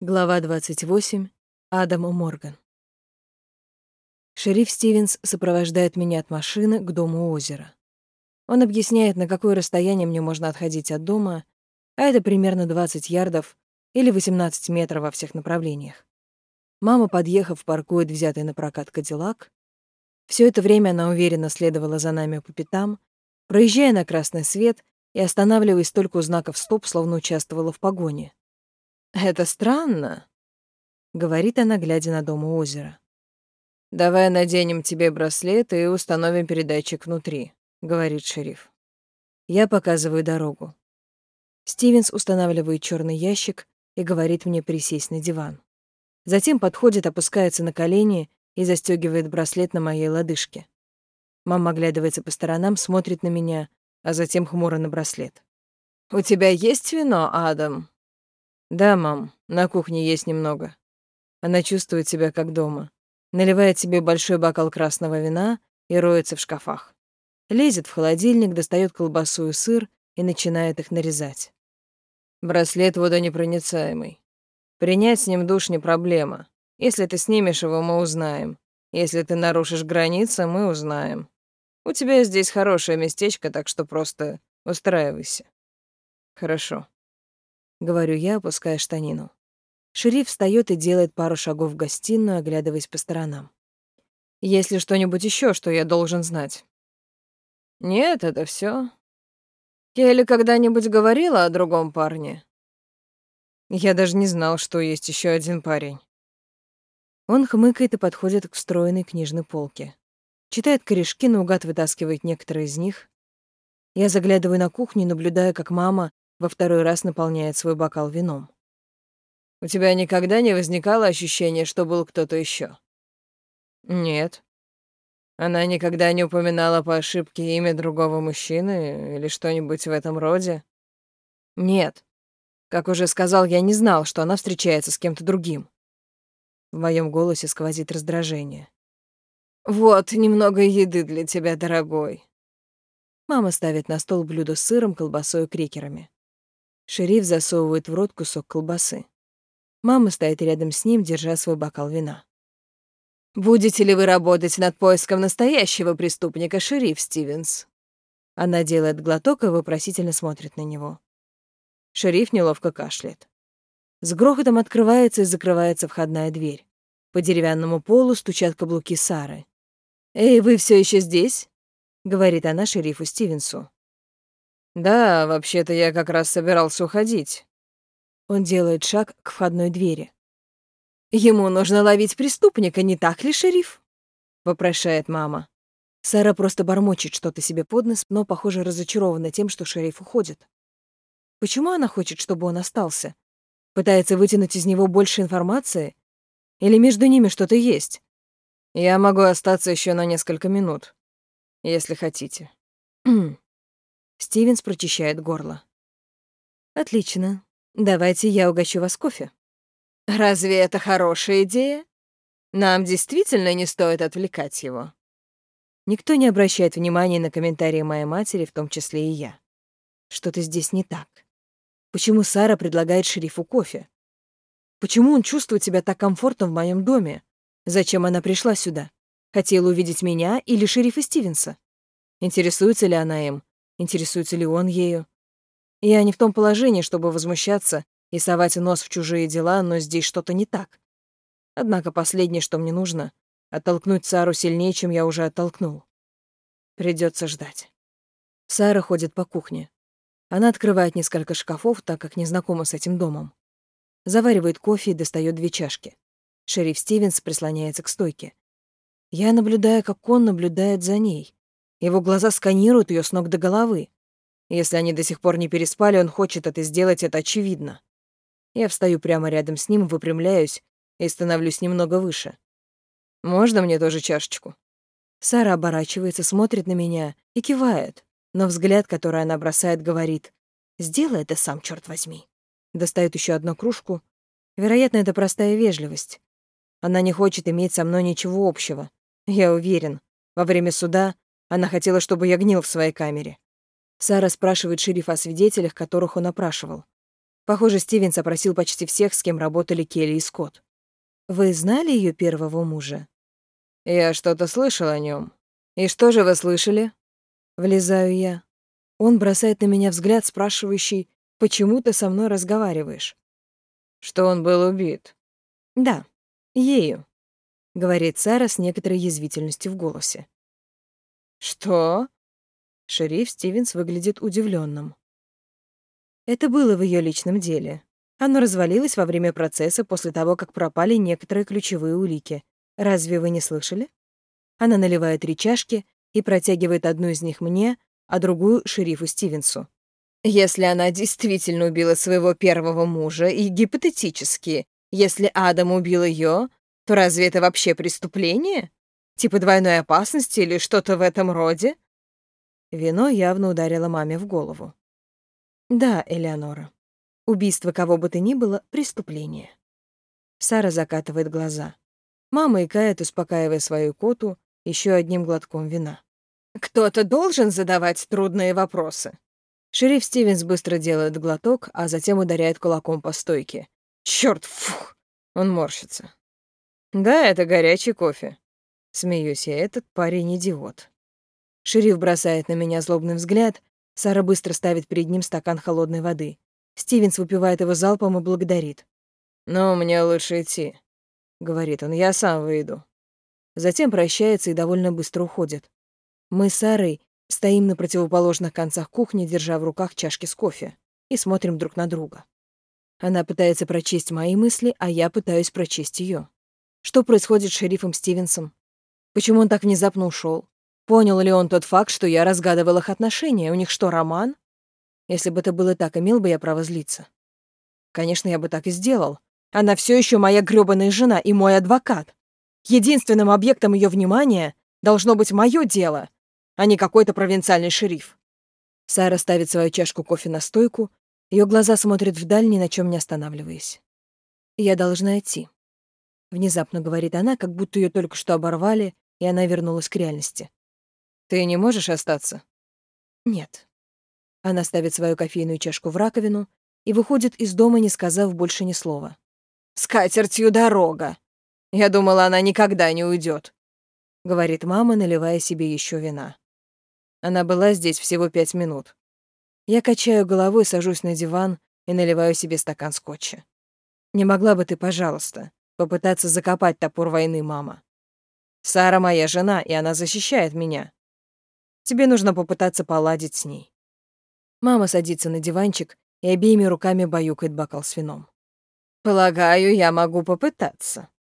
Глава 28. Адам Морган. Шериф Стивенс сопровождает меня от машины к дому озера. Он объясняет, на какое расстояние мне можно отходить от дома, а это примерно 20 ярдов или 18 метров во всех направлениях. Мама, подъехав, паркует взятый на прокат Кадиллак. Все это время она уверенно следовала за нами по пятам, проезжая на красный свет и останавливаясь только у знаков «стоп», словно участвовала в погоне. «Это странно», — говорит она, глядя на дом у озера. «Давай наденем тебе браслет и установим передатчик внутри», — говорит шериф. Я показываю дорогу. Стивенс устанавливает черный ящик и говорит мне присесть на диван. Затем подходит, опускается на колени и застегивает браслет на моей лодыжке. Мама оглядывается по сторонам, смотрит на меня, а затем хмуро на браслет. «У тебя есть вино, Адам?» «Да, мам, на кухне есть немного». Она чувствует себя как дома. Наливает себе большой бокал красного вина и роется в шкафах. Лезет в холодильник, достает колбасу и сыр и начинает их нарезать. Браслет водонепроницаемый. Принять с ним душ не проблема. Если ты снимешь его, мы узнаем. Если ты нарушишь границы, мы узнаем. У тебя здесь хорошее местечко, так что просто устраивайся. Хорошо. — говорю я, опуская штанину. Шериф встает и делает пару шагов в гостиную, оглядываясь по сторонам. «Есть ли что-нибудь еще, что я должен знать?» «Нет, это все. Келли когда-нибудь говорила о другом парне?» Я даже не знал, что есть еще один парень. Он хмыкает и подходит к встроенной книжной полке. Читает корешки, наугад вытаскивает некоторые из них. Я заглядываю на кухню, наблюдая, как мама во второй раз наполняет свой бокал вином. «У тебя никогда не возникало ощущения, что был кто-то еще? «Нет». Она никогда не упоминала по ошибке имя другого мужчины или что-нибудь в этом роде? «Нет». Как уже сказал, я не знал, что она встречается с кем-то другим. В моем голосе сквозит раздражение. «Вот немного еды для тебя, дорогой». Мама ставит на стол блюдо с сыром, колбасой и крекерами. Шериф засовывает в рот кусок колбасы. Мама стоит рядом с ним, держа свой бокал вина. «Будете ли вы работать над поиском настоящего преступника, шериф Стивенс?» Она делает глоток и вопросительно смотрит на него. Шериф неловко кашляет. С грохотом открывается и закрывается входная дверь. По деревянному полу стучат каблуки Сары. «Эй, вы все еще здесь?» — говорит она шерифу Стивенсу. «Да, вообще-то я как раз собирался уходить». Он делает шаг к входной двери. «Ему нужно ловить преступника, не так ли, шериф?» — вопрошает мама. Сара просто бормочет что-то себе под нос, но, похоже, разочарована тем, что шериф уходит. Почему она хочет, чтобы он остался? Пытается вытянуть из него больше информации? Или между ними что-то есть? Я могу остаться еще на несколько минут, если хотите. Стивенс прочищает горло. «Отлично. Давайте я угощу вас кофе». «Разве это хорошая идея? Нам действительно не стоит отвлекать его». Никто не обращает внимания на комментарии моей матери, в том числе и я. Что-то здесь не так. Почему Сара предлагает шерифу кофе? Почему он чувствует себя так комфортно в моем доме? Зачем она пришла сюда? Хотела увидеть меня или шерифа Стивенса? Интересуется ли она им? Интересуется ли он ею? Я не в том положении, чтобы возмущаться и совать нос в чужие дела, но здесь что-то не так. Однако последнее, что мне нужно, оттолкнуть Сару сильнее, чем я уже оттолкнул. Придется ждать. Сара ходит по кухне. Она открывает несколько шкафов, так как не знакома с этим домом. Заваривает кофе и достает две чашки. Шериф Стивенс прислоняется к стойке. Я наблюдаю, как он наблюдает за ней. Его глаза сканируют ее с ног до головы. Если они до сих пор не переспали, он хочет это сделать, это очевидно. Я встаю прямо рядом с ним, выпрямляюсь и становлюсь немного выше. «Можно мне тоже чашечку?» Сара оборачивается, смотрит на меня и кивает, но взгляд, который она бросает, говорит «Сделай это сам, черт возьми». Достает еще одну кружку. Вероятно, это простая вежливость. Она не хочет иметь со мной ничего общего. Я уверен, во время суда она хотела, чтобы я гнил в своей камере. Сара спрашивает шерифа о свидетелях, которых он опрашивал. Похоже, Стивенс опросил почти всех, с кем работали Келли и Скотт. «Вы знали ее первого мужа?» «Я что-то слышал о нем. И что же вы слышали?» Влезаю я. Он бросает на меня взгляд, спрашивающий, «Почему ты со мной разговариваешь?» «Что он был убит?» «Да, ею», — говорит Сара с некоторой язвительностью в голосе. «Что?» Шериф Стивенс выглядит удивленным. Это было в ее личном деле. Оно развалилось во время процесса после того, как пропали некоторые ключевые улики. Разве вы не слышали? Она наливает три чашки и протягивает одну из них мне, а другую — шерифу Стивенсу. Если она действительно убила своего первого мужа, и гипотетически, если Адам убил ее, то разве это вообще преступление? Типа двойной опасности или что-то в этом роде? Вино явно ударило маме в голову. Да, Элеонора. Убийство кого бы то ни было — преступление. Сара закатывает глаза. Мама икает, успокаивая свою коту еще одним глотком вина. «Кто-то должен задавать трудные вопросы». Шериф Стивенс быстро делает глоток, а затем ударяет кулаком по стойке. «Чёрт, фух!» Он морщится. «Да, это горячий кофе». Смеюсь я, этот парень идиот. Шериф бросает на меня злобный взгляд. Сара быстро ставит перед ним стакан холодной воды. Стивенс выпивает его залпом и благодарит. «Ну, мне лучше идти», — говорит он. «Я сам выйду». Затем прощается и довольно быстро уходит. Мы с Сарой стоим на противоположных концах кухни, держа в руках чашки с кофе, и смотрим друг на друга. Она пытается прочесть мои мысли, а я пытаюсь прочесть ее. Что происходит с шерифом Стивенсом? Почему он так внезапно ушел? Понял ли он тот факт, что я разгадывал их отношения? У них что, роман? Если бы это было так, имел бы я право злиться. Конечно, я бы так и сделал. Она все еще моя грёбаная жена и мой адвокат. Единственным объектом ее внимания должно быть мое дело, а не какой-то провинциальный шериф. Сара ставит свою чашку кофе на стойку, ее глаза смотрят вдаль, ни на чем не останавливаясь. «Я должна идти», — внезапно говорит она, как будто ее только что оборвали, и она вернулась к реальности. Ты не можешь остаться? Нет. Она ставит свою кофейную чашку в раковину и выходит из дома, не сказав больше ни слова. «С катертью дорога! Я думала, она никогда не уйдет, говорит мама, наливая себе еще вина. Она была здесь всего пять минут. Я качаю головой, сажусь на диван и наливаю себе стакан скотча. Не могла бы ты, пожалуйста, попытаться закопать топор войны, мама? Сара моя жена, и она защищает меня. Тебе нужно попытаться поладить с ней». Мама садится на диванчик и обеими руками баюкает бокал с вином. «Полагаю, я могу попытаться»,